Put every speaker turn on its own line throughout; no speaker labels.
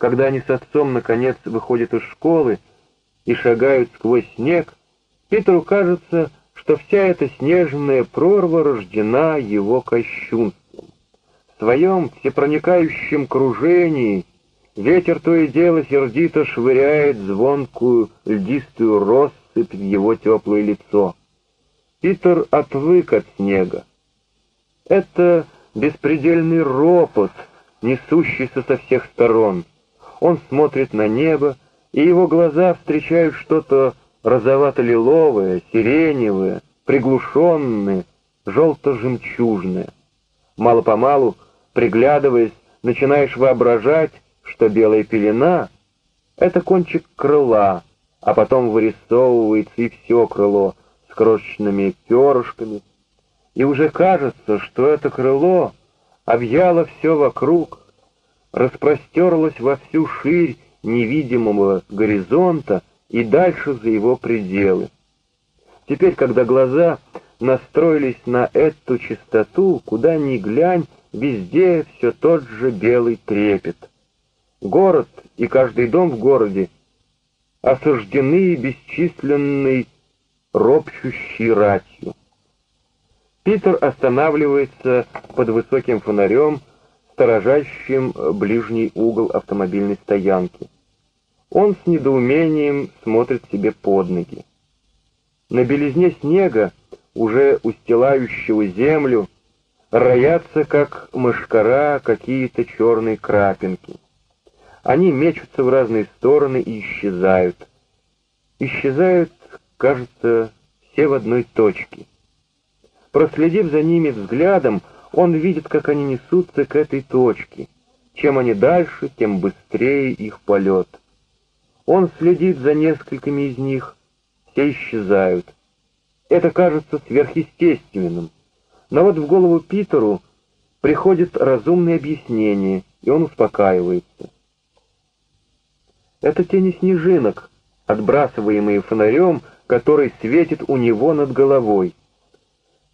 когда они с отцом наконец выходят из школы и шагают сквозь снег, Питеру кажется, что вся эта снежная прорва рождена его кощунством. В своем всепроникающем кружении ветер то и дело сердито швыряет звонкую льдистую россыпь в его теплое лицо. Питер отвык от снега. Это беспредельный ропот, несущийся со всех сторон. Он смотрит на небо, и его глаза встречают что-то розовато-лиловое, сиреневое, приглушенное, желто-жемчужное. Мало-помалу, приглядываясь, начинаешь воображать, что белая пелена — это кончик крыла, а потом вырисовывается и все крыло с крошечными перышками, и уже кажется, что это крыло объяло все вокруг, распростерлось во всю ширь невидимого горизонта и дальше за его пределы. Теперь, когда глаза настроились на эту чистоту, куда ни глянь, везде все тот же белый трепет. Город и каждый дом в городе осуждены бесчисленной ропщущей ратью. Питер останавливается под высоким фонарем, сторожащим ближний угол автомобильной стоянки. Он с недоумением смотрит себе под ноги. На белизне снега, уже устилающего землю, роятся, как мышкара, какие-то черные крапинки. Они мечутся в разные стороны и исчезают. Исчезают, кажется, все в одной точке. Проследив за ними взглядом, он видит, как они несутся к этой точке. Чем они дальше, тем быстрее их полет. Он следит за несколькими из них, все исчезают. Это кажется сверхъестественным. Но вот в голову Питеру приходит разумное объяснение, и он успокаивается. Это тени снежинок, отбрасываемые фонарем, который светит у него над головой.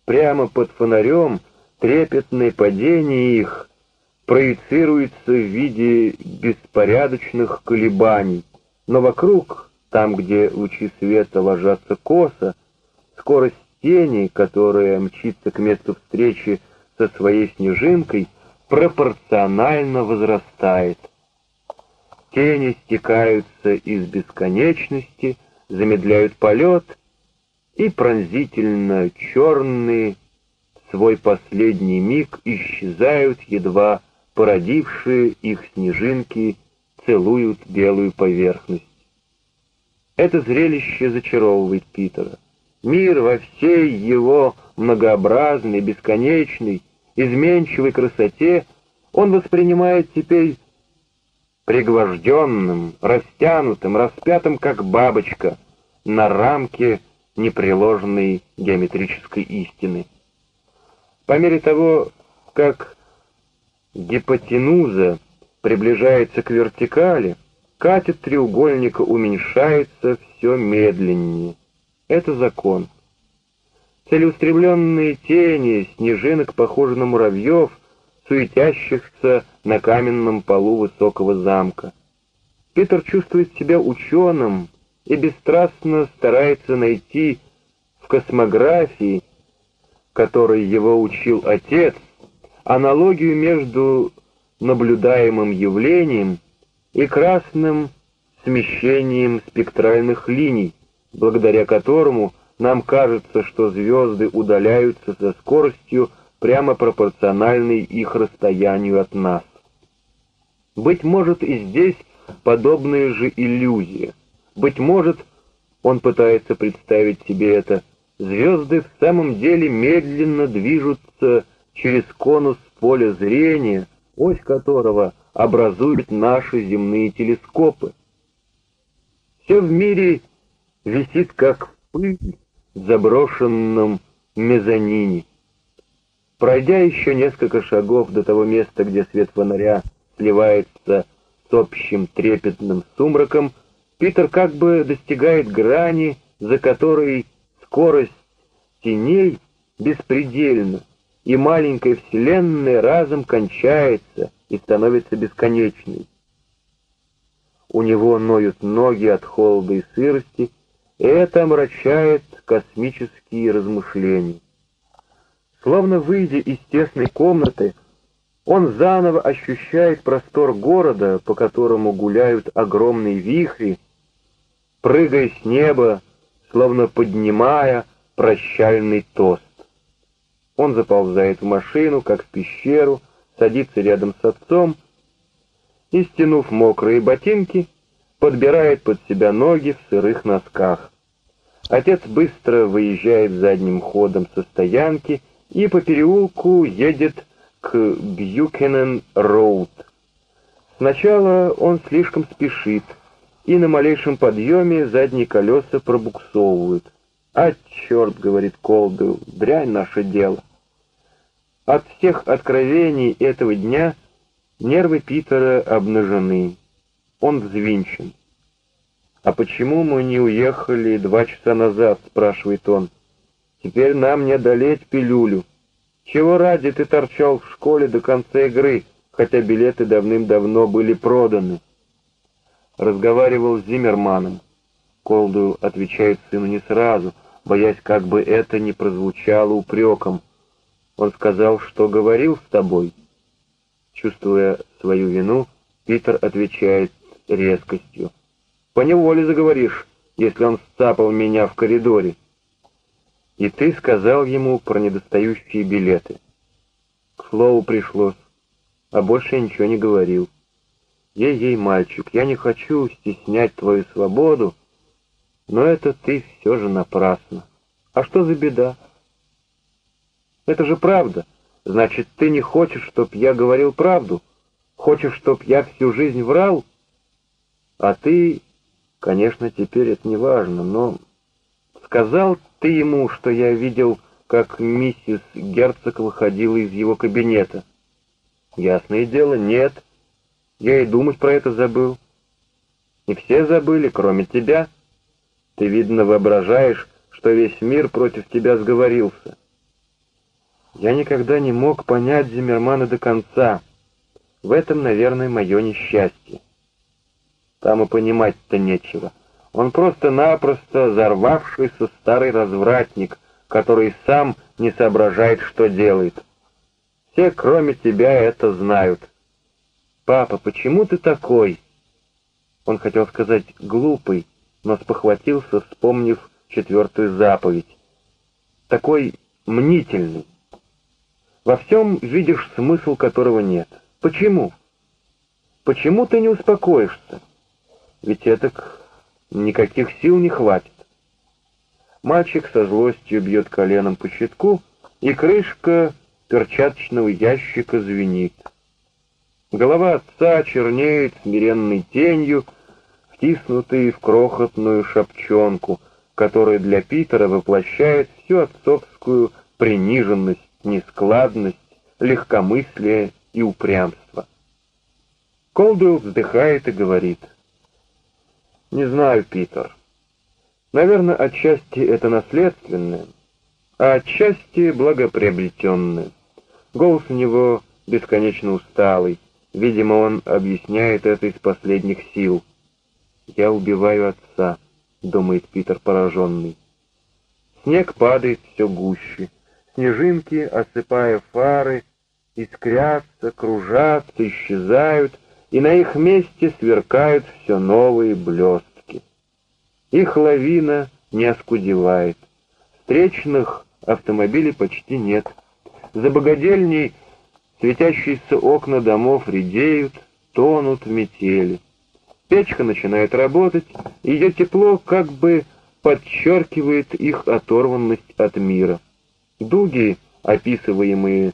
Прямо под фонарем трепетное падение их проецируется в виде беспорядочных колебаний, но вокруг, там, где лучи света ложатся косо, скорость тени, которая мчится к месту встречи со своей снежинкой, пропорционально возрастает. Тени стекаются из бесконечности, замедляют полет — и пронзительно черные свой последний миг исчезают, едва породившие их снежинки целуют белую поверхность. Это зрелище зачаровывает Питера. Мир во всей его многообразной, бесконечной, изменчивой красоте он воспринимает теперь пригвожденным, растянутым, распятым, как бабочка, на рамке непреложной геометрической истины. По мере того, как гипотенуза приближается к вертикали, катет треугольника уменьшается все медленнее. Это закон. Целеустремленные тени снежинок похожи на муравьев, суетящихся на каменном полу высокого замка. Питер чувствует себя ученым, и бесстрастно старается найти в космографии, которой его учил отец, аналогию между наблюдаемым явлением и красным смещением спектральных линий, благодаря которому нам кажется, что звезды удаляются со скоростью, прямо пропорциональной их расстоянию от нас. Быть может и здесь подобная же иллюзия — быть может, он пытается представить себе это, звезды в самом деле медленно движутся через конус поля зрения, ось которого образуют наши земные телескопы. Все в мире висит как пыль в заброшенном мезонине. Пройдя еще несколько шагов до того места, где свет фонаря сливается с общим трепетным сумраком, Питер как бы достигает грани, за которой скорость теней беспредельна, и маленькая вселенная разом кончается и становится бесконечной. у него ноют ноги от холода и сырости, и это омрачает космические размышления. Словно выйдя из тесной комнаты, он заново ощущает простор города, по которому гуляют огромные вихри, прыгая с неба, словно поднимая прощальный тост. Он заползает в машину, как в пещеру, садится рядом с отцом и, стянув мокрые ботинки, подбирает под себя ноги в сырых носках. Отец быстро выезжает задним ходом со стоянки и по переулку едет к Бьюкенен-Роуд. Сначала он слишком спешит, и на малейшем подъеме задние колеса пробуксовывают. «А, черт!» — говорит Колдуэлл, — «дрянь наше дело». От всех откровений этого дня нервы Питера обнажены. Он взвинчен. «А почему мы не уехали два часа назад?» — спрашивает он. «Теперь нам не одолеть пилюлю. Чего ради ты торчал в школе до конца игры, хотя билеты давным-давно были проданы?» Разговаривал с Зиммерманом. Колду отвечает сыну не сразу, боясь, как бы это не прозвучало упреком. Он сказал, что говорил с тобой. Чувствуя свою вину, Питер отвечает резкостью. По неволе заговоришь, если он сцапал меня в коридоре. И ты сказал ему про недостающие билеты. К слову пришлось, а больше ничего не говорил. Ей-ей, мальчик, я не хочу стеснять твою свободу, но это ты все же напрасно. А что за беда? Это же правда. Значит, ты не хочешь, чтоб я говорил правду? Хочешь, чтоб я всю жизнь врал? А ты Конечно, теперь это не важно, но... Сказал ты ему, что я видел, как миссис Герцог выходила из его кабинета? Ясное дело, нет. Я и думать про это забыл. И все забыли, кроме тебя. Ты, видно, воображаешь, что весь мир против тебя сговорился. Я никогда не мог понять Зиммермана до конца. В этом, наверное, мое несчастье. Там и понимать-то нечего. Он просто-напросто взорвавшийся старый развратник, который сам не соображает, что делает. Все, кроме тебя, это знают. «Папа, почему ты такой?» Он хотел сказать «глупый», но спохватился, вспомнив четвертую заповедь. «Такой мнительный. Во всем видишь смысл, которого нет. Почему? Почему ты не успокоишься?» ведь это никаких сил не хватит. Мальчик со злостью бьет коленом по щитку, и крышка перчаточного ящика звенит. Голова отца чернеет смиренной тенью, втиснутой в крохотную шапчонку, которая для Питера воплощает всю отцовскую приниженность, нескладность, легкомыслие и упрямство. Колдуэлл вздыхает и говорит — не знаю, Питер. Наверное, отчасти это наследственное, а отчасти благоприобретенное. Голос у него бесконечно усталый. Видимо, он объясняет это из последних сил. «Я убиваю отца», — думает Питер пораженный. Снег падает все гуще. Снежинки, осыпая фары, искрятся, кружатся, исчезают — и на их месте сверкают все новые блестки. Их лавина не оскудевает. Встречных автомобилей почти нет. За богадельней светящиеся окна домов редеют, тонут в метели. Печка начинает работать, и ее тепло как бы подчеркивает их оторванность от мира. Дуги, описываемые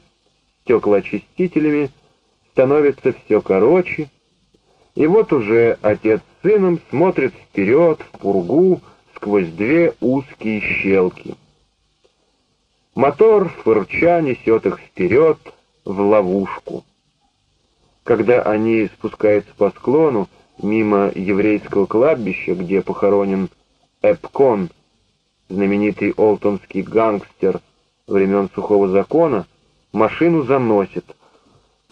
стеклоочистителями, становится все короче, и вот уже отец с сыном смотрит вперед, в пургу, сквозь две узкие щелки. Мотор, фырча, несет их вперед, в ловушку. Когда они спускаются по склону, мимо еврейского кладбища, где похоронен Эпкон, знаменитый олтонский гангстер времен Сухого Закона, машину заносит —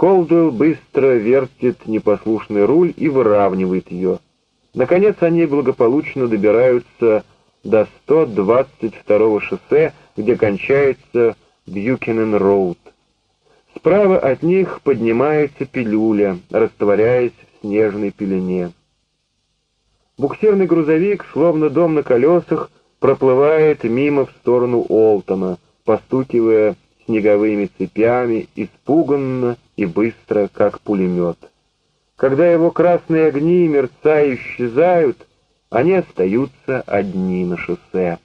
Колдуэлл быстро вертит непослушный руль и выравнивает ее. Наконец они благополучно добираются до 122-го шоссе, где кончается Бьюкенен-Роуд. Справа от них поднимается пилюля, растворяясь в снежной пелене. Буксирный грузовик, словно дом на колесах, проплывает мимо в сторону Олтона, постукивая снеговыми цепями, испуганно и быстро, как пулемет. Когда его красные огни, мерцая, исчезают, они остаются одни на шоссе.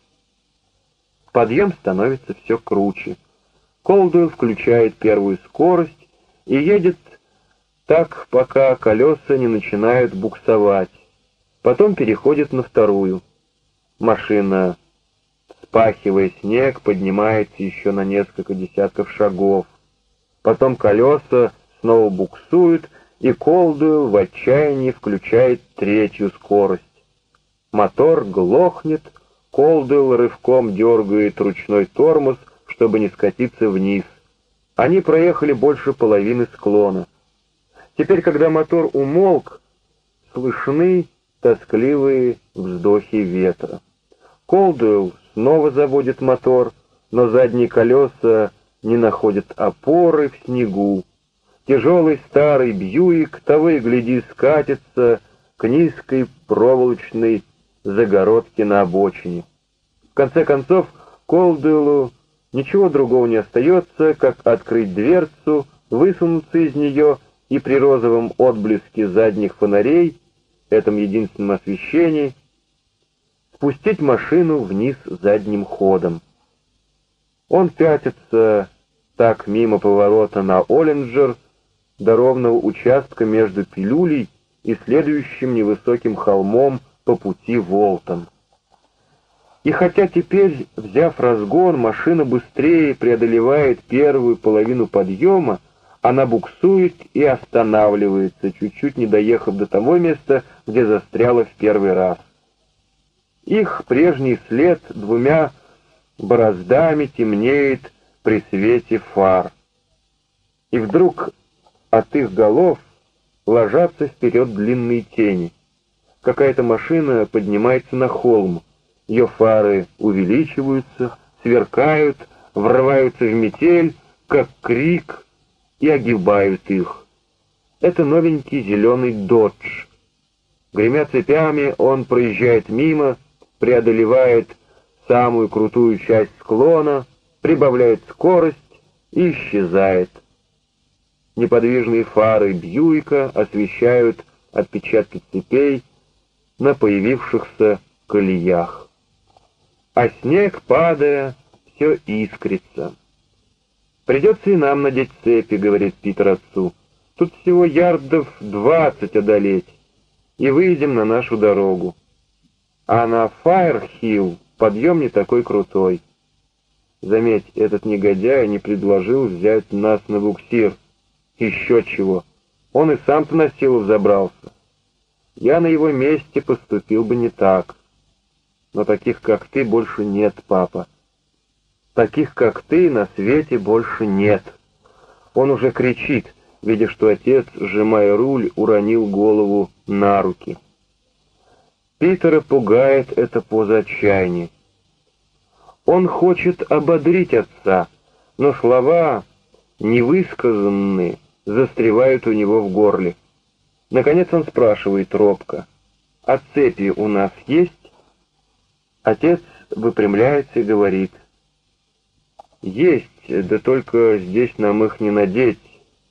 Подъем становится все круче. Колдуэлл включает первую скорость и едет так, пока колеса не начинают буксовать. Потом переходит на вторую. Машина, спахивая снег, поднимается еще на несколько десятков шагов. Потом колеса снова буксуют, и Колдуэлл в отчаянии включает третью скорость. Мотор глохнет, Колдуэлл рывком дергает ручной тормоз, чтобы не скатиться вниз. Они проехали больше половины склона. Теперь, когда мотор умолк, слышны тоскливые вздохи ветра. Колдуэлл снова заводит мотор, но задние колеса не находят опоры в снегу. Тяжелый старый Бьюик того и гляди скатится к низкой проволочной загородке на обочине. В конце концов, Колдуэллу ничего другого не остается, как открыть дверцу, высунуться из нее и при розовом отблеске задних фонарей, этом единственном освещении, спустить машину вниз задним ходом. Он пятится так мимо поворота на Оллинджер, до ровного участка между пилюлей и следующим невысоким холмом по пути Волтон. И хотя теперь, взяв разгон, машина быстрее преодолевает первую половину подъема, она буксует и останавливается, чуть-чуть не доехав до того места, где застряла в первый раз. Их прежний след двумя бороздами темнеет при свете фар. И вдруг от их голов ложатся вперед длинные тени. Какая-то машина поднимается на холм. Ее фары увеличиваются, сверкают, врываются в метель, как крик, и огибают их. Это новенький зеленый додж. Гремя цепями, он проезжает мимо, преодолевает самую крутую часть склона, прибавляет скорость и исчезает. Неподвижные фары Бьюика освещают отпечатки цепей на появившихся колеях. А снег, падая, все искрится. «Придется и нам надеть цепи», — говорит Питер отцу. «Тут всего ярдов двадцать одолеть, и выйдем на нашу дорогу. А на Фаерхилл подъем не такой крутой. Заметь, этот негодяй не предложил взять нас на буксир». Еще чего. Он и сам-то на силу взобрался. Я на его месте поступил бы не так. Но таких, как ты, больше нет, папа. Таких, как ты, на свете больше нет. Он уже кричит, видя, что отец, сжимая руль, уронил голову на руки. Питера пугает эта поза отчаяния. Он хочет ободрить отца, но слова, невысказанные, застревают у него в горле. Наконец он спрашивает робко, «А цепи у нас есть?» Отец выпрямляется и говорит, «Есть, да только здесь нам их не надеть,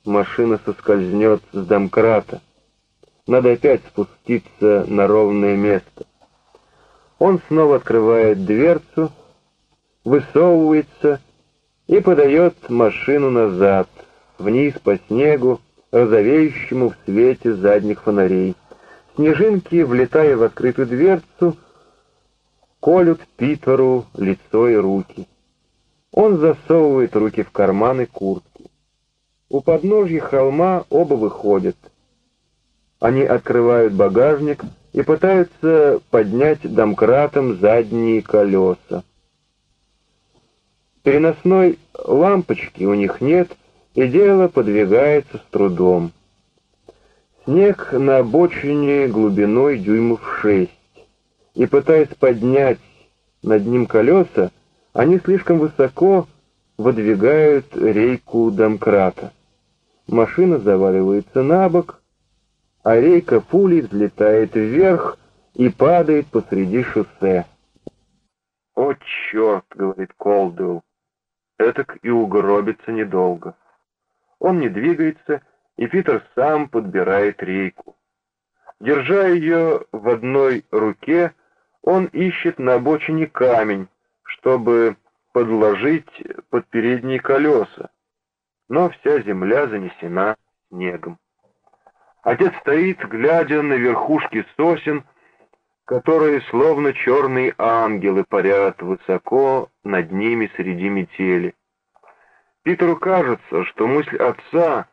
машина соскользнет с домкрата. Надо опять спуститься на ровное место». Он снова открывает дверцу, высовывается и подает машину назад — вниз по снегу, розовеющему в свете задних фонарей. Снежинки, влетая в открытую дверцу, колют Питеру лицо и руки. Он засовывает руки в карманы куртки. У подножья холма оба выходят. Они открывают багажник и пытаются поднять домкратом задние колеса. Переносной лампочки у них нет — и дело подвигается с трудом. Снег на обочине глубиной дюймов шесть, и, пытаясь поднять над ним колеса, они слишком высоко выдвигают рейку домкрата. Машина заваливается на бок, а рейка пулей взлетает вверх и падает посреди шоссе. «О, черт!» — говорит Колдуэлл. «Этак и угробится недолго». Он не двигается, и Питер сам подбирает рейку. Держа ее в одной руке, он ищет на обочине камень, чтобы подложить под передние колеса, но вся земля занесена снегом. Отец стоит, глядя на верхушки сосен, которые, словно черные ангелы, парят высоко над ними среди метели. Питеру кажется, что мысль отца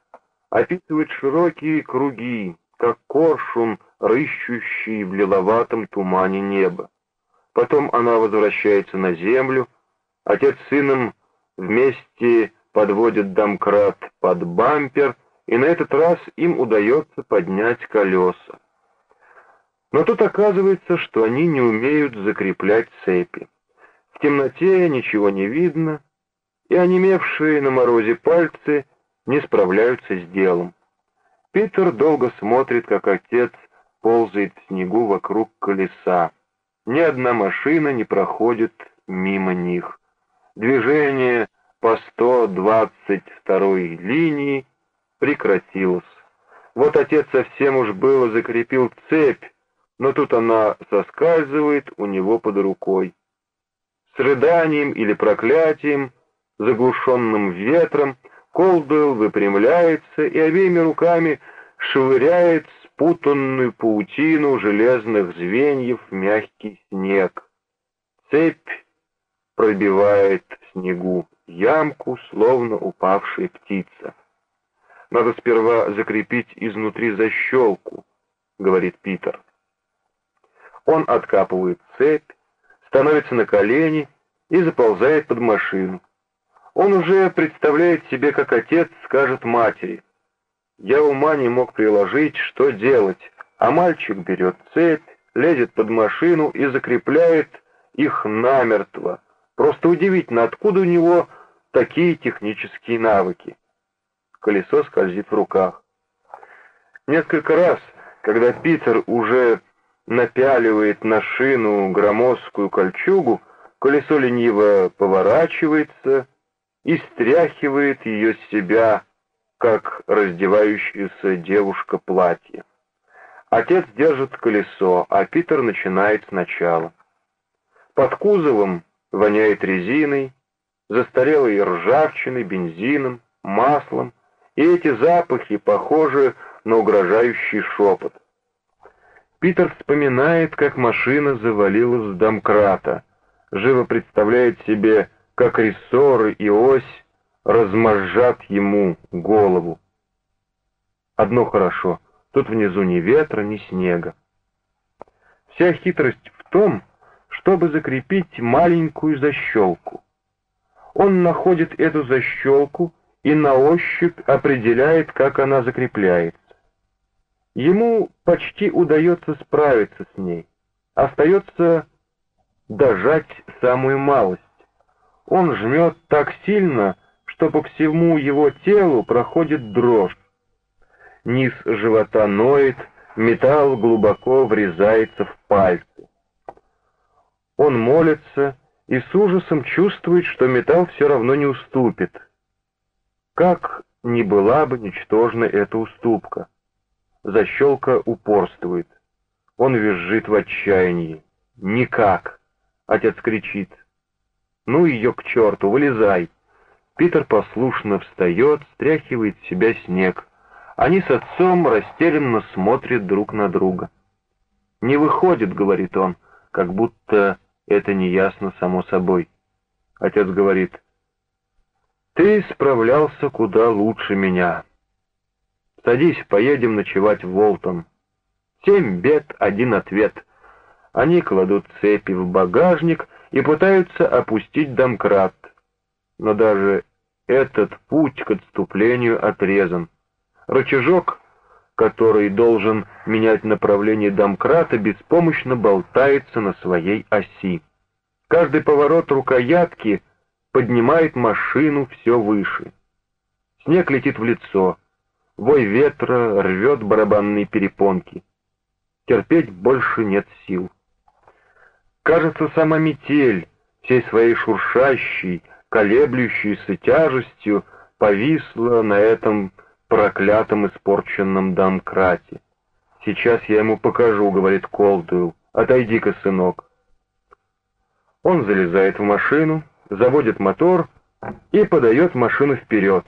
описывает широкие круги, как коршун, рыщущий в лиловатом тумане неба. Потом она возвращается на землю, отец с сыном вместе подводят домкрат под бампер, и на этот раз им удается поднять колеса. Но тут оказывается, что они не умеют закреплять цепи. В темноте ничего не видно, и онемевшие на морозе пальцы не справляются с делом. Питер долго смотрит, как отец ползает в снегу вокруг колеса. Ни одна машина не проходит мимо них. Движение по 122 линии прекратилось. Вот отец совсем уж было закрепил цепь, но тут она соскальзывает у него под рукой. С рыданием или проклятием, заглушенным ветром, Колдуэлл выпрямляется и обеими руками швыряет спутанную паутину железных звеньев мягкий снег. Цепь пробивает снегу ямку, словно упавшая птица. «Надо сперва закрепить изнутри защелку», — говорит Питер. Он откапывает цепь, становится на колени и заползает под машину. Он уже представляет себе, как отец скажет матери. Я ума не мог приложить, что делать, а мальчик берет цепь, лезет под машину и закрепляет их намертво. Просто удивительно, откуда у него такие технические навыки. Колесо скользит в руках. Несколько раз, когда Питер уже напяливает на шину громоздкую кольчугу, колесо лениво поворачивается и стряхивает ее с себя, как раздевающаяся девушка платье. Отец держит колесо, а Питер начинает сначала. Под кузовом воняет резиной, застарелой ржавчиной, бензином, маслом, и эти запахи похожи на угрожающий шепот. Питер вспоминает, как машина завалилась с домкрата, живо представляет себе, как рессоры и ось размозжат ему голову. Одно хорошо, тут внизу ни ветра, ни снега. Вся хитрость в том, чтобы закрепить маленькую защелку. Он находит эту защелку и на ощупь определяет, как она закрепляется. Ему почти удается справиться с ней. Остается дожать самую малость. Он жмет так сильно, что по всему его телу проходит дрожь. Низ живота ноет, металл глубоко врезается в пальцы. Он молится и с ужасом чувствует, что металл все равно не уступит. Как ни была бы ничтожна эта уступка. Защелка упорствует. Он визжит в отчаянии. «Никак!» — отец кричит. «Ну ее к черту, вылезай!» Питер послушно встает, стряхивает с себя снег. Они с отцом растерянно смотрят друг на друга. «Не выходит», — говорит он, как будто это неясно само собой. Отец говорит, «Ты справлялся куда лучше меня. Садись, поедем ночевать в Волтон. Семь бед, один ответ. Они кладут цепи в багажник и пытаются опустить домкрат. Но даже этот путь к отступлению отрезан. Рычажок, который должен менять направление домкрата, беспомощно болтается на своей оси. Каждый поворот рукоятки поднимает машину все выше. Снег летит в лицо, вой ветра рвет барабанные перепонки. Терпеть больше нет сил. Кажется, сама метель всей своей шуршащей, колеблющейся тяжестью повисла на этом проклятом испорченном домкрате. «Сейчас я ему покажу», — говорит Колдуэлл. «Отойди-ка, сынок». Он залезает в машину, заводит мотор и подает машину вперед.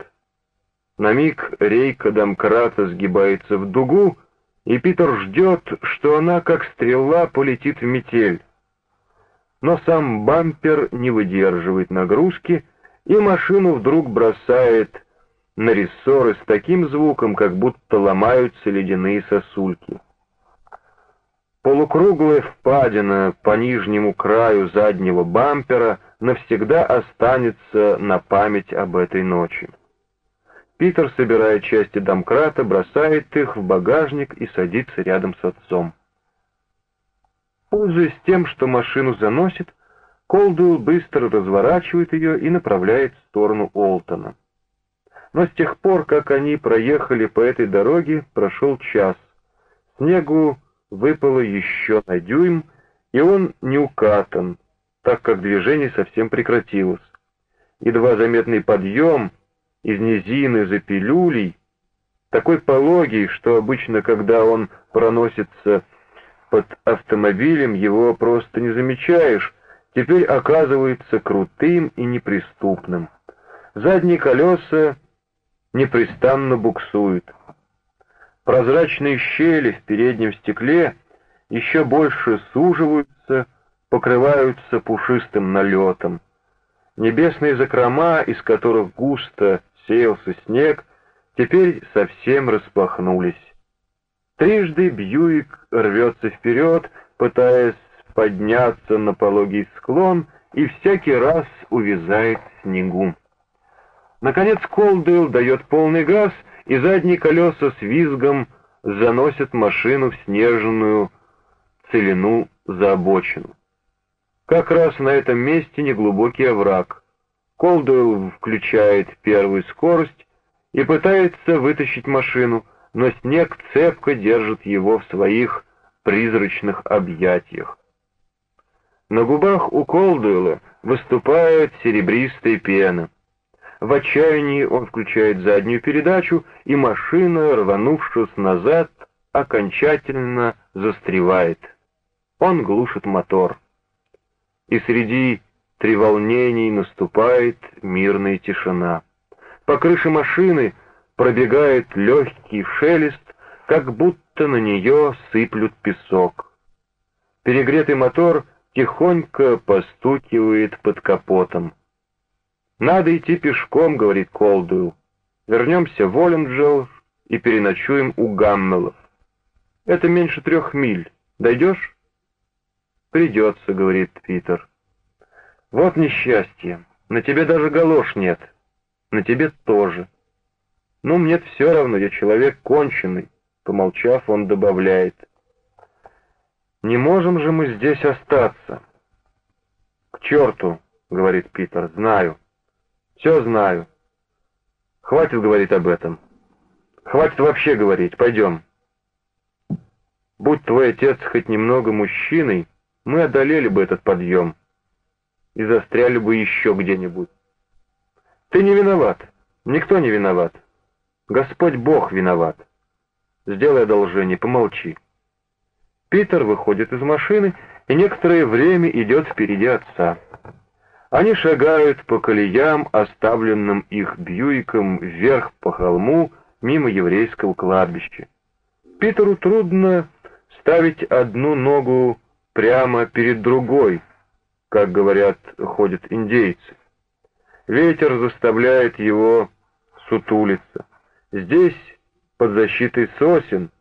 На миг рейка домкрата сгибается в дугу, и Питер ждет, что она, как стрела, полетит в метель но сам бампер не выдерживает нагрузки, и машину вдруг бросает на рессоры с таким звуком, как будто ломаются ледяные сосульки. Полукруглая впадина по нижнему краю заднего бампера навсегда останется на память об этой ночи. Питер собирает части домкрата, бросает их в багажник и садится рядом с отцом. Пользуясь тем, что машину заносит, Колдуэлл быстро разворачивает ее и направляет в сторону Олтона. Но с тех пор, как они проехали по этой дороге, прошел час. Снегу выпало еще на дюйм, и он не укатан, так как движение совсем прекратилось. Едва заметный подъем из низины за пилюлей, такой пологий, что обычно, когда он проносится под автомобилем его просто не замечаешь, теперь оказывается крутым и неприступным. Задние колеса непрестанно буксуют. Прозрачные щели в переднем стекле еще больше суживаются, покрываются пушистым налетом. Небесные закрома, из которых густо сеялся снег, теперь совсем распахнулись. Трижды Бьюик рвется вперед, пытаясь подняться на пологий склон, и всякий раз увязает снегу. Наконец Колдейл дает полный газ, и задние колеса с визгом заносят машину в снежную целину за обочину. Как раз на этом месте неглубокий овраг. Колдуэлл включает первую скорость и пытается вытащить машину — но снег цепко держит его в своих призрачных объятиях. На губах у Колдуэлла выступает серебристая пена. В отчаянии он включает заднюю передачу, и машина, рванувшись назад, окончательно застревает. Он глушит мотор. И среди треволнений наступает мирная тишина. По крыше машины — пробегает легкий шелест, как будто на нее сыплют песок. Перегретый мотор тихонько постукивает под капотом. «Надо идти пешком», — говорит Колдуэлл. «Вернемся в Оленджел и переночуем у Гаммелов. Это меньше трех миль. Дойдешь?» «Придется», — говорит Питер. «Вот несчастье. На тебе даже галош нет. На тебе тоже». «Ну, мне все равно, я человек конченый», — помолчав, он добавляет. «Не можем же мы здесь остаться». «К черту», — говорит Питер, — «знаю. Все знаю. Хватит говорить об этом. Хватит вообще говорить, пойдем». Будь твой отец хоть немного мужчиной, мы одолели бы этот подъем и застряли бы еще где-нибудь. Ты не виноват, никто не виноват. Господь Бог виноват. Сделай одолжение, помолчи. Питер выходит из машины и некоторое время идет впереди отца. Они шагают по колеям, оставленным их Бьюиком вверх по холму, мимо еврейского кладбища. Питеру трудно ставить одну ногу прямо перед другой, как говорят, ходят индейцы. Ветер заставляет его сутулиться. Здесь, под защитой сосен,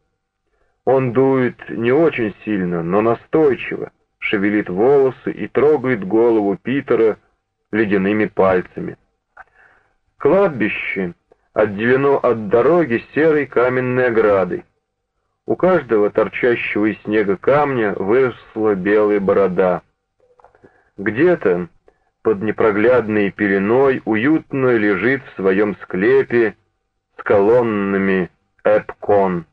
он дует не очень сильно, но настойчиво, шевелит волосы и трогает голову Питера ледяными пальцами. Кладбище отделено от дороги серой каменной оградой. У каждого торчащего из снега камня выросла белая борода. Где-то под непроглядной пеленой уютно лежит в своем склепе колоннами Эпкон.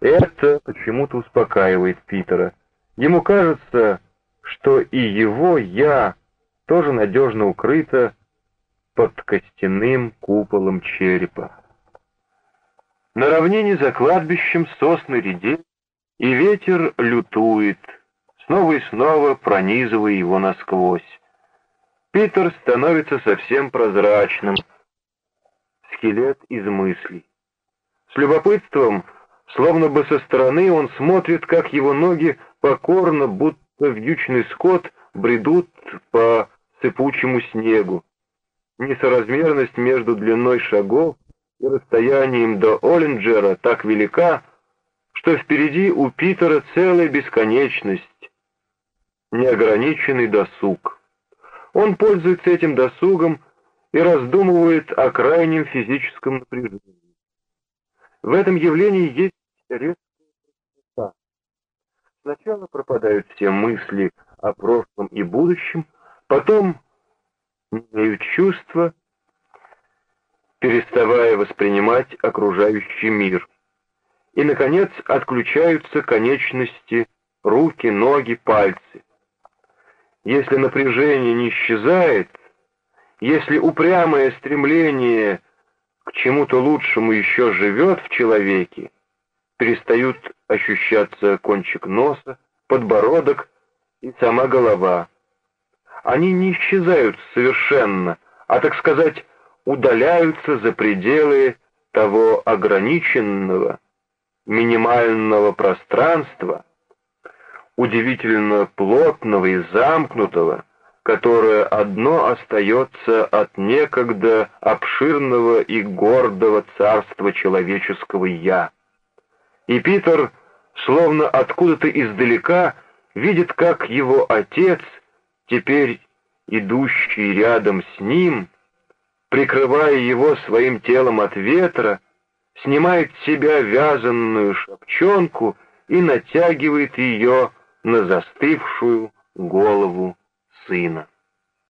Это почему-то успокаивает Питера. Ему кажется, что и его «я» тоже надежно укрыто под костяным куполом черепа. На равнине за кладбищем сосны редеют, и ветер лютует, снова и снова пронизывая его насквозь. Питер становится совсем прозрачным, скелет из мыслей. С любопытством, словно бы со стороны, он смотрит, как его ноги покорно, будто вьючный скот, бредут по сыпучему снегу. Несоразмерность между длиной шагов и расстоянием до Оллинджера так велика, что впереди у Питера целая бесконечность, неограниченный досуг. Он пользуется этим досугом и раздумывает о крайнем физическом напряжении. В этом явлении есть резкая простота. Сначала пропадают все мысли о прошлом и будущем, потом не имеют чувства, переставая воспринимать окружающий мир. И, наконец, отключаются конечности, руки, ноги, пальцы. Если напряжение не исчезает, если упрямое стремление к чему-то лучшему еще живет в человеке, перестают ощущаться кончик носа, подбородок и сама голова. Они не исчезают совершенно, а, так сказать, удаляются за пределы того ограниченного, минимального пространства, удивительно плотного и замкнутого, которое одно остается от некогда обширного и гордого царства человеческого «я». И Питер, словно откуда-то издалека, видит, как его отец, теперь идущий рядом с ним, прикрывая его своим телом от ветра, снимает с себя вязаную шапчонку и натягивает ее на застывшую голову сына.